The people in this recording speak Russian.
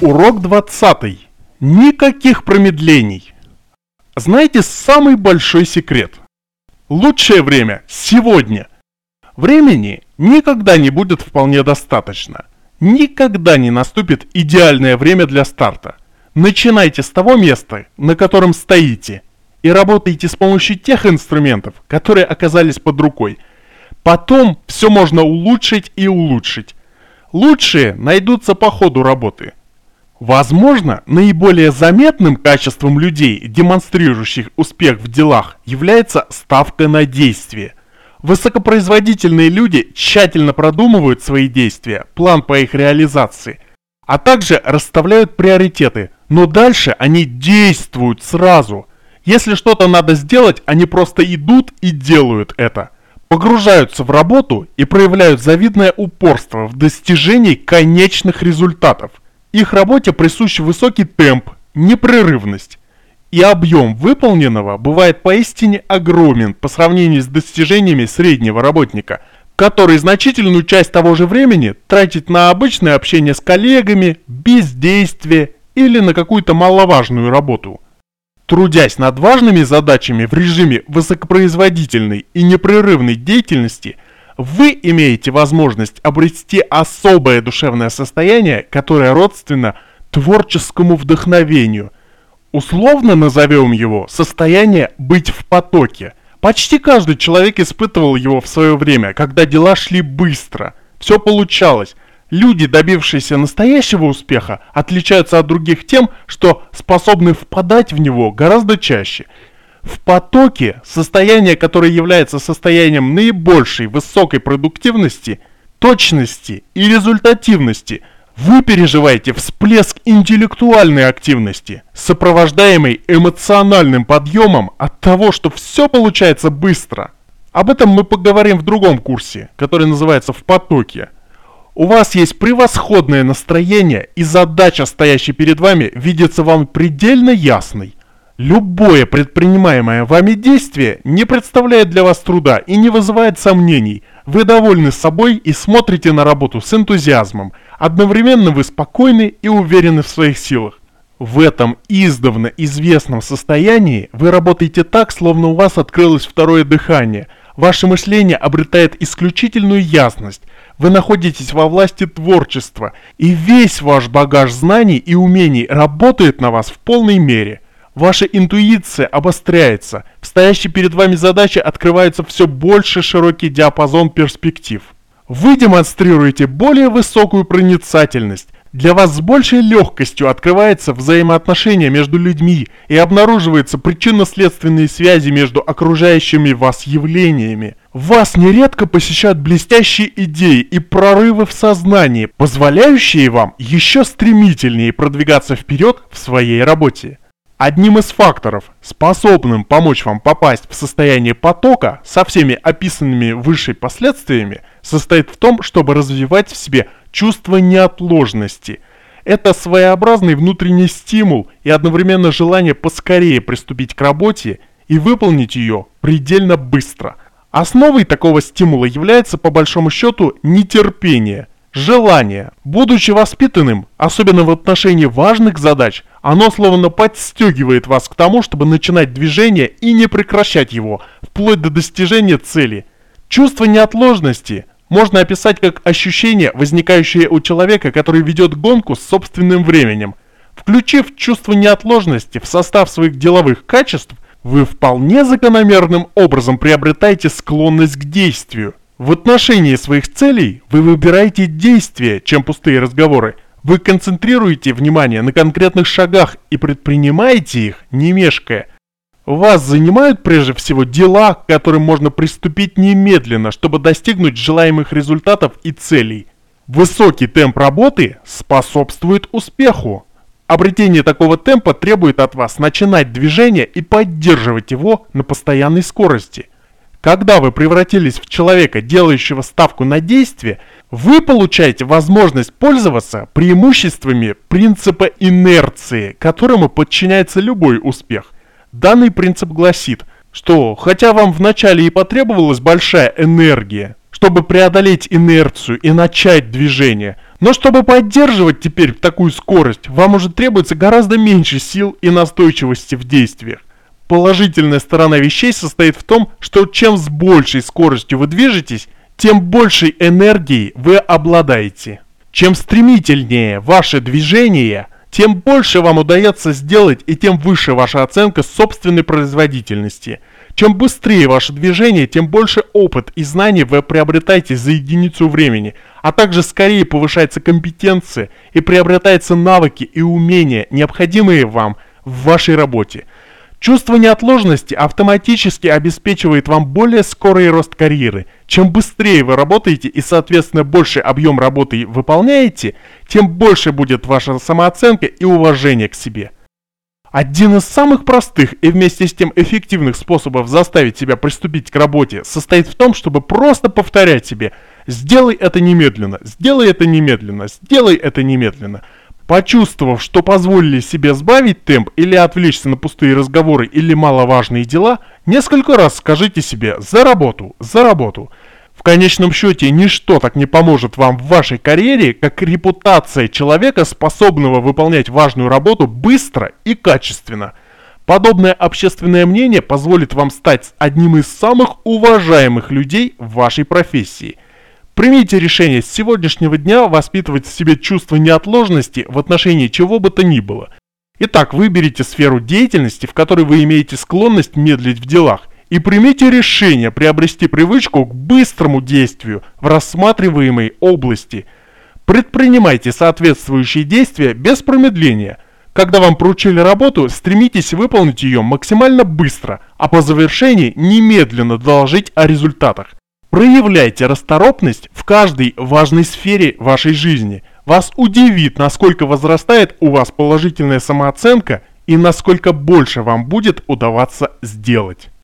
Урок 20. Никаких промедлений. Знаете самый большой секрет? Лучшее время сегодня. Времени никогда не будет вполне достаточно. Никогда не наступит идеальное время для старта. Начинайте с того места, на котором стоите, и работайте с помощью тех инструментов, которые оказались под рукой. Потом все можно улучшить и улучшить. Лучшие найдутся по ходу работы. Возможно, наиболее заметным качеством людей, демонстрирующих успех в делах, является ставка на действие. Высокопроизводительные люди тщательно продумывают свои действия, план по их реализации, а также расставляют приоритеты, но дальше они действуют сразу. Если что-то надо сделать, они просто идут и делают это. Погружаются в работу и проявляют завидное упорство в достижении конечных результатов – их работе присущ высокий темп, непрерывность, и объем выполненного бывает поистине огромен по сравнению с достижениями среднего работника, который значительную часть того же времени тратит на обычное общение с коллегами, бездействие или на какую-то маловажную работу. Трудясь над важными задачами в режиме высокопроизводительной и непрерывной деятельности – вы имеете возможность обрести особое душевное состояние, которое родственно творческому вдохновению. Условно назовем его состояние «быть в потоке». Почти каждый человек испытывал его в свое время, когда дела шли быстро, все получалось. Люди, добившиеся настоящего успеха, отличаются от других тем, что способны впадать в него гораздо чаще – в потоке состояние, которое является состоянием наибольшей высокой продуктивности, точности и результативности, вы переживаете всплеск интеллектуальной активности, сопровождаемый эмоциональным подъемом от того, что все получается быстро. Об этом мы поговорим в другом курсе, который называется «В потоке». У вас есть превосходное настроение, и задача, стоящая перед вами, видится вам предельно ясной – Любое предпринимаемое вами действие не представляет для вас труда и не вызывает сомнений. Вы довольны собой и смотрите на работу с энтузиазмом. Одновременно вы спокойны и уверены в своих силах. В этом издавна известном состоянии вы работаете так, словно у вас открылось второе дыхание. Ваше мышление обретает исключительную ясность. Вы находитесь во власти творчества, и весь ваш багаж знаний и умений работает на вас в полной мере. Ваша интуиция обостряется. В перед вами задаче открывается все больше широкий диапазон перспектив. Вы демонстрируете более высокую проницательность. Для вас с большей легкостью открывается взаимоотношения между людьми и обнаруживаются причинно-следственные связи между окружающими вас явлениями. Вас нередко посещают блестящие идеи и прорывы в сознании, позволяющие вам еще стремительнее продвигаться вперед в своей работе. Одним из факторов, способным помочь вам попасть в состояние потока со всеми описанными выше последствиями, состоит в том, чтобы развивать в себе чувство неотложности. Это своеобразный внутренний стимул и одновременно желание поскорее приступить к работе и выполнить ее предельно быстро. Основой такого стимула является по большому счету нетерпение – Желание. Будучи воспитанным, особенно в отношении важных задач, оно словно подстегивает вас к тому, чтобы начинать движение и не прекращать его, вплоть до достижения цели. Чувство неотложности можно описать как ощущение, возникающее у человека, который ведет гонку с собственным временем. Включив чувство неотложности в состав своих деловых качеств, вы вполне закономерным образом приобретаете склонность к действию. В отношении своих целей вы выбираете действия, чем пустые разговоры. Вы концентрируете внимание на конкретных шагах и предпринимаете их, не мешкая. Вас занимают прежде всего дела, к которым можно приступить немедленно, чтобы достигнуть желаемых результатов и целей. Высокий темп работы способствует успеху. Обретение такого темпа требует от вас начинать движение и поддерживать его на постоянной скорости – когда вы превратились в человека, делающего ставку на действие, вы получаете возможность пользоваться преимуществами принципа инерции, которому подчиняется любой успех. Данный принцип гласит, что хотя вам вначале и потребовалась большая энергия, чтобы преодолеть инерцию и начать движение, Но чтобы поддерживать теперь такую скорость, вам уже требуется гораздо меньше сил и настойчивости в действиях. Положительная сторона вещей состоит в том, что чем с большей скоростью вы движетесь, тем большей энергией вы обладаете. Чем стремительнее ваше движение, тем больше вам удается сделать и тем выше ваша оценка собственной производительности. Чем быстрее ваше движение, тем больше опыт и знаний вы приобретаете за единицу времени, а также скорее повышается компетенция и приобретаются навыки и умения, необходимые вам в вашей работе. Чувство неотложности автоматически обеспечивает вам более скорый рост карьеры. Чем быстрее вы работаете и, соответственно, больше объем работы выполняете, тем больше будет ваша самооценка и уважение к себе. Один из самых простых и вместе с тем эффективных способов заставить себя приступить к работе состоит в том, чтобы просто повторять себе «сделай это немедленно, сделай это немедленно, сделай это немедленно». Почувствовав, что позволили себе сбавить темп или отвлечься на пустые разговоры или маловажные дела, несколько раз скажите себе «за работу, за работу». В конечном счете, ничто так не поможет вам в вашей карьере, как репутация человека, способного выполнять важную работу быстро и качественно. Подобное общественное мнение позволит вам стать одним из самых уважаемых людей в вашей профессии – Примите решение с сегодняшнего дня воспитывать в себе чувство неотложности в отношении чего бы то ни было. Итак, выберите сферу деятельности, в которой вы имеете склонность медлить в делах, и примите решение приобрести привычку к быстрому действию в рассматриваемой области. Предпринимайте соответствующие действия без промедления. Когда вам поручили работу, стремитесь выполнить ее максимально быстро, а по завершении немедленно доложить о результатах. Проявляйте расторопность в каждой важной сфере вашей жизни. Вас удивит, насколько возрастает у вас положительная самооценка и насколько больше вам будет удаваться сделать.